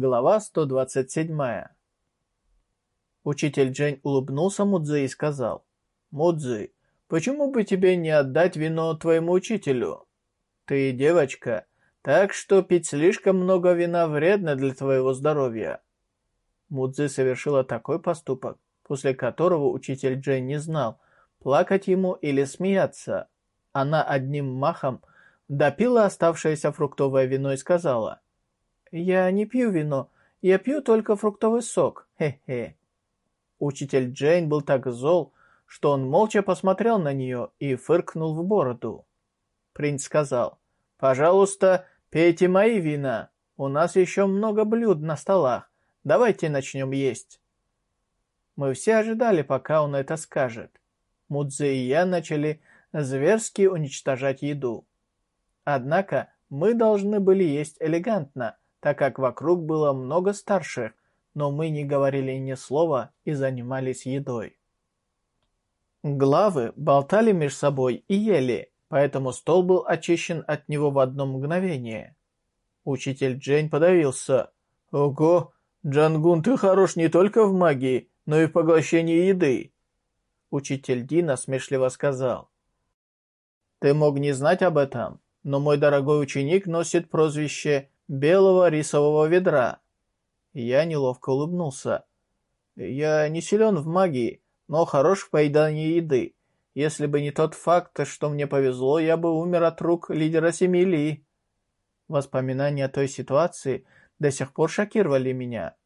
Глава 127. Учитель Джень улыбнулся Мудзи и сказал, «Мудзи, почему бы тебе не отдать вино твоему учителю? Ты девочка, так что пить слишком много вина вредно для твоего здоровья». Мудзи совершила такой поступок, после которого учитель Джень не знал, плакать ему или смеяться. Она одним махом допила оставшееся фруктовое вино и сказала, «Я не пью вино, я пью только фруктовый сок, хе-хе». Учитель Джейн был так зол, что он молча посмотрел на нее и фыркнул в бороду. Принц сказал, «Пожалуйста, пейте мои вина, у нас еще много блюд на столах, давайте начнем есть». Мы все ожидали, пока он это скажет. Мудзи и я начали зверски уничтожать еду. Однако мы должны были есть элегантно, так как вокруг было много старших, но мы не говорили ни слова и занимались едой. Главы болтали между собой и ели, поэтому стол был очищен от него в одно мгновение. Учитель Джейн подавился. «Ого, Джангун, ты хорош не только в магии, но и в поглощении еды!» Учитель Дина смешливо сказал. «Ты мог не знать об этом, но мой дорогой ученик носит прозвище белого рисового ведра. Я неловко улыбнулся. Я не силен в магии, но хорош в поедании еды. Если бы не тот факт, что мне повезло, я бы умер от рук лидера семьи Воспоминания о той ситуации до сих пор шокировали меня.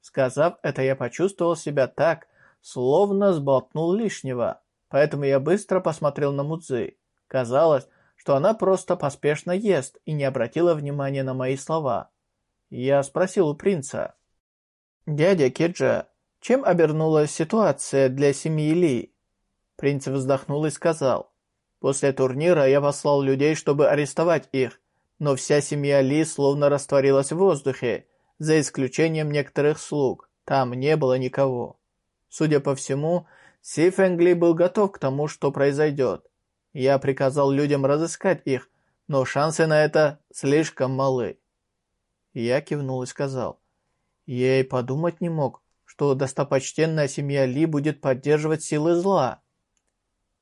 Сказав это, я почувствовал себя так, словно сболтнул лишнего, поэтому я быстро посмотрел на Мудзи. Казалось, что она просто поспешно ест и не обратила внимания на мои слова. Я спросил у принца. «Дядя Киджа, чем обернулась ситуация для семьи Ли?» Принц вздохнул и сказал. «После турнира я послал людей, чтобы арестовать их, но вся семья Ли словно растворилась в воздухе, за исключением некоторых слуг. Там не было никого. Судя по всему, Си Фэнгли был готов к тому, что произойдет. Я приказал людям разыскать их, но шансы на это слишком малы. Я кивнул и сказал. Я и подумать не мог, что достопочтенная семья Ли будет поддерживать силы зла.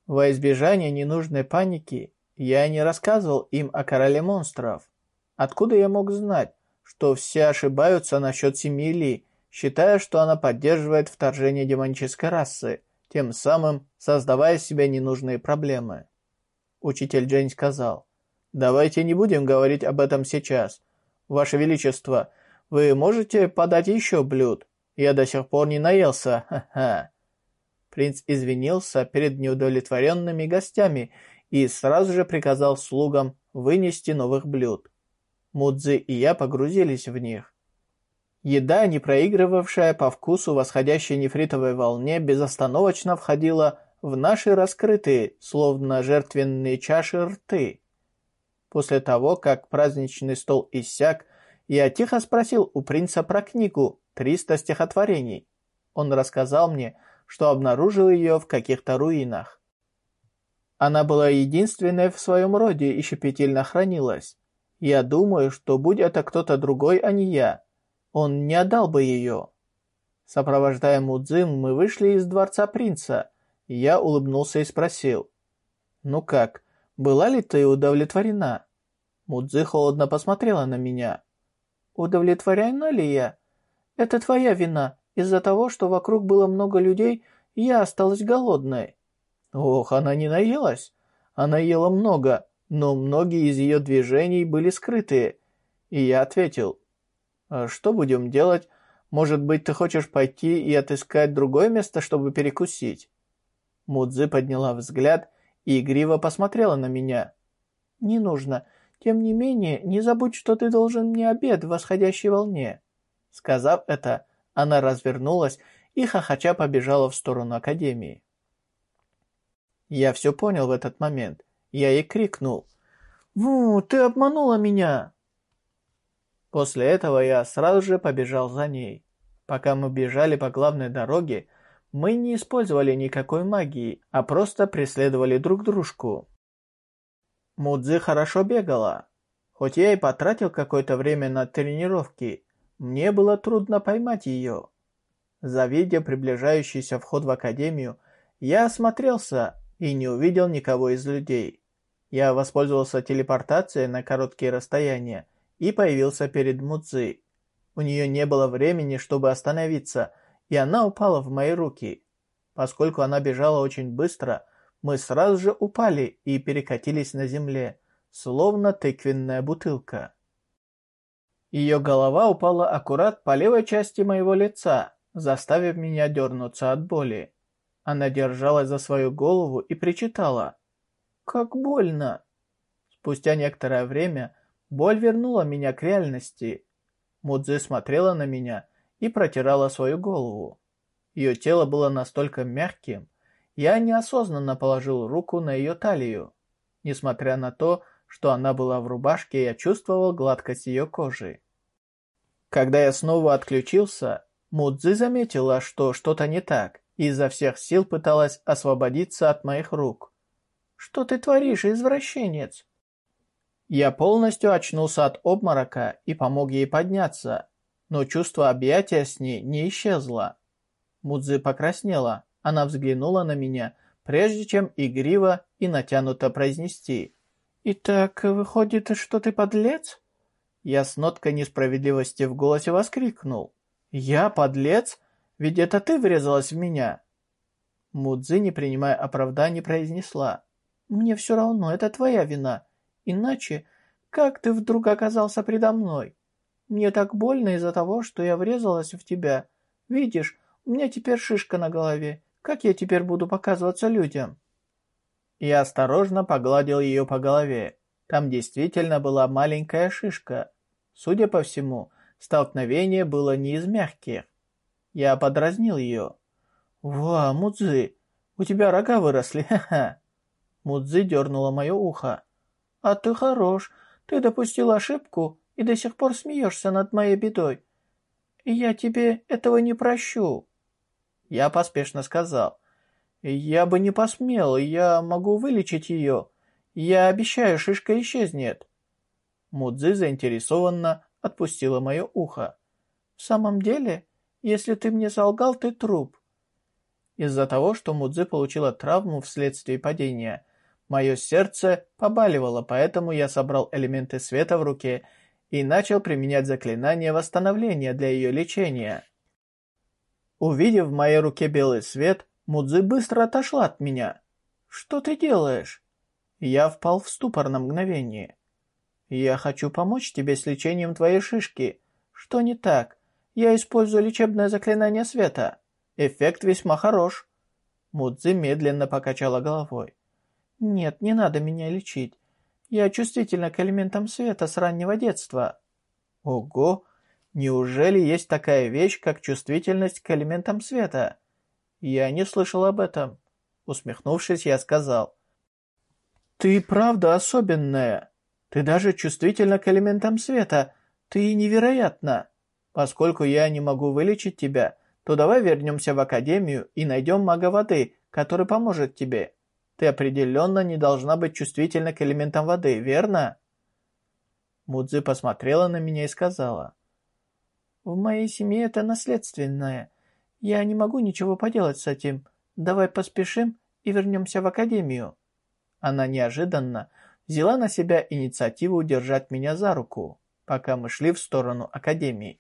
Во избежание ненужной паники я не рассказывал им о короле монстров. Откуда я мог знать, что все ошибаются насчет семьи Ли, считая, что она поддерживает вторжение демонической расы, тем самым создавая себе ненужные проблемы? Учитель Джейн сказал, «Давайте не будем говорить об этом сейчас. Ваше Величество, вы можете подать еще блюд? Я до сих пор не наелся, ха-ха». Принц извинился перед неудовлетворенными гостями и сразу же приказал слугам вынести новых блюд. Мудзи и я погрузились в них. Еда, не проигрывавшая по вкусу восходящей нефритовой волне, безостановочно входила в наши раскрытые, словно жертвенные чаши рты. После того, как праздничный стол иссяк, я тихо спросил у принца про книгу «300 стихотворений». Он рассказал мне, что обнаружил ее в каких-то руинах. Она была единственной в своем роде и щепетильно хранилась. Я думаю, что будь это кто-то другой, а не я, он не отдал бы ее. Сопровождая Мудзим, мы вышли из дворца принца, я улыбнулся и спросил. «Ну как, была ли ты удовлетворена?» Мудзи холодно посмотрела на меня. «Удовлетворена ли я? Это твоя вина. Из-за того, что вокруг было много людей, я осталась голодной». Ох, она не наелась. Она ела много, но многие из ее движений были скрытые. И я ответил. «А «Что будем делать? Может быть, ты хочешь пойти и отыскать другое место, чтобы перекусить?» Мудзи подняла взгляд и игриво посмотрела на меня. «Не нужно. Тем не менее, не забудь, что ты должен мне обед в восходящей волне». Сказав это, она развернулась и хохоча побежала в сторону Академии. Я все понял в этот момент. Я ей крикнул. «Ну, ты обманула меня!» После этого я сразу же побежал за ней. Пока мы бежали по главной дороге, мы не использовали никакой магии, а просто преследовали друг дружку. Мудзи хорошо бегала. Хоть я и потратил какое-то время на тренировки, Мне было трудно поймать ее. Завидя приближающийся вход в академию, я осмотрелся и не увидел никого из людей. Я воспользовался телепортацией на короткие расстояния и появился перед Мудзи. У нее не было времени, чтобы остановиться, и она упала в мои руки. Поскольку она бежала очень быстро, мы сразу же упали и перекатились на земле, словно тыквенная бутылка. Ее голова упала аккурат по левой части моего лица, заставив меня дернуться от боли. Она держалась за свою голову и причитала. «Как больно!» Спустя некоторое время боль вернула меня к реальности. Мудзи смотрела на меня и протирала свою голову. Ее тело было настолько мягким, я неосознанно положил руку на ее талию. Несмотря на то, что она была в рубашке, я чувствовал гладкость ее кожи. Когда я снова отключился, Мудзи заметила, что что-то не так и изо всех сил пыталась освободиться от моих рук. «Что ты творишь, извращенец?» Я полностью очнулся от обморока и помог ей подняться, но чувство объятия с ней не исчезло. Мудзи покраснела, она взглянула на меня, прежде чем игриво и натянуто произнести. «Итак, выходит, что ты подлец?» Я с ноткой несправедливости в голосе воскликнул. «Я подлец? Ведь это ты врезалась в меня!» Мудзи, не принимая оправданий, произнесла. «Мне все равно, это твоя вина. Иначе, как ты вдруг оказался предо мной? Мне так больно из-за того, что я врезалась в тебя. Видишь, у меня теперь шишка на голове. Как я теперь буду показываться людям?» Я осторожно погладил ее по голове. Там действительно была маленькая шишка. Судя по всему, столкновение было не из мягких. Я подразнил ее. «Ва, Мудзи, у тебя рога выросли, ха-ха!» Мудзи дернула мое ухо. «А ты хорош, ты допустил ошибку и до сих пор смеешься над моей бедой. Я тебе этого не прощу». Я поспешно сказал. «Я бы не посмел, я могу вылечить ее. Я обещаю, шишка исчезнет». Мудзи заинтересованно отпустила мое ухо. «В самом деле, если ты мне солгал, ты труп». Из-за того, что Мудзи получила травму вследствие падения, мое сердце побаливало, поэтому я собрал элементы света в руке и начал применять заклинание восстановления для ее лечения. Увидев в моей руке белый свет, Мудзи быстро отошла от меня. «Что ты делаешь?» Я впал в ступор на мгновение. «Я хочу помочь тебе с лечением твоей шишки. Что не так? Я использую лечебное заклинание света. Эффект весьма хорош». Мудзи медленно покачала головой. «Нет, не надо меня лечить. Я чувствительна к элементам света с раннего детства». «Ого! Неужели есть такая вещь, как чувствительность к элементам света?» «Я не слышал об этом». Усмехнувшись, я сказал. «Ты правда особенная. Ты даже чувствительна к элементам света. Ты невероятна. Поскольку я не могу вылечить тебя, то давай вернемся в академию и найдем мага воды, который поможет тебе. Ты определенно не должна быть чувствительна к элементам воды, верно?» Мудзи посмотрела на меня и сказала. «В моей семье это наследственное. Я не могу ничего поделать с этим. Давай поспешим и вернемся в академию». Она неожиданно взяла на себя инициативу держать меня за руку, пока мы шли в сторону Академии.